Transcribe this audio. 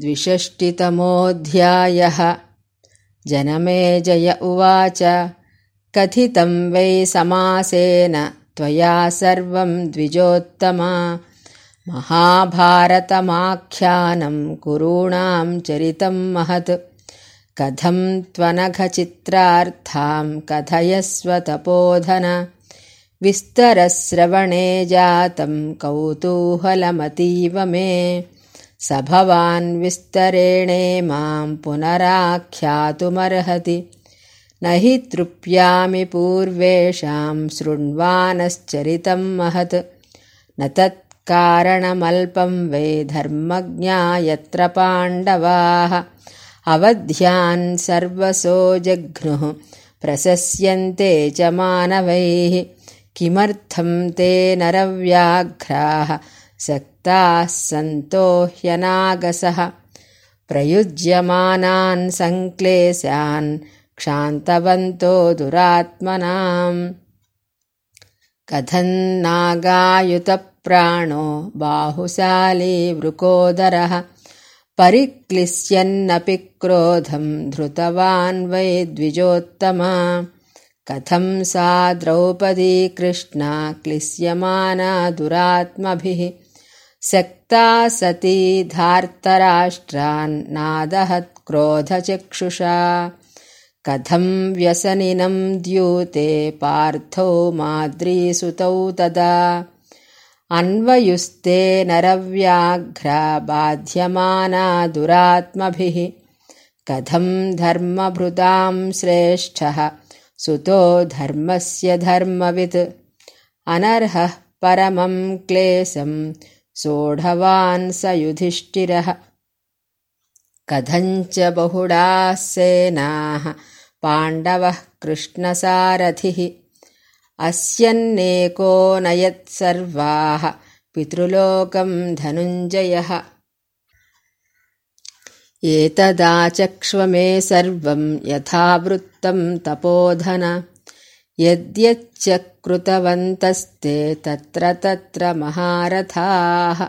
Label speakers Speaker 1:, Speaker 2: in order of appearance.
Speaker 1: द्विषष्टितमोऽध्यायः। जनमे जय उवाच। कथितं वै समासेन त्वया सर्वं द्विजोत्तमा। महाभारतमाख्यानं कुरूणां चरितं महत्। कथं त्वनघचित्रार्थां कथयस्व तपोधन। विस्तरश्रवणे जातं कौतूहलमतीव मे स भवान् विस्तरेणे माम् पुनराख्यातुमर्हति। न हि तृप्यामि पूर्वेषाम् शृण्वानश्चरितम् महत्। न तत्कारणमल्पम् वै धर्मज्ञा यत्र पाण्डवाः। अवध्यान् सर्वसो जघ्नुः प्रशस्यन्ते च मानवैः। किमर्थम् ते नरव्याघ्राः सक्ताः सन्तो ह्यनागसः। प्रयुज्यमानान् सङ्क्लेशान् क्षान्तवन्तो दुरात्मनाम्। कथन्नागायुतप्राणो बाहुशाली वृकोदरः। परिक्लिश्यन्नपि क्रोधम् धृतवान् वै द्विजोत्तमा। कथं सा द्रौपदी कृष्णा क्लिश्यमाना दुरात्मभिः सक्ता सती धार्तराष्ट्रान्नादहत्क्रोधचक्षुषा। कथं व्यसनिनं द्यूते पार्थो माद्रीसुतौ तदा। अन्वयुस्ते नरव्याघ्रा बाध्यमाना दुरात्मभिः। कथं धर्मभृतां श्रेष्ठः सुतो धर्मस्य धर्मवित्। अनर्हः परमं क्लेशम् सोढवान् स युधिष्ठिरः। कथञ्च बहुडाः सेनाः? पाण्डवः कृष्णसारथिः। अस्यन्नेको नयत्सर्वाः पितृलोकम् धनुञ्जयः। एतदाचक्ष्व मे सर्वम् यथावृत्तम् तपोधन यद्यच्च कृतवन्तस्ते तत्र तत्र महारथाः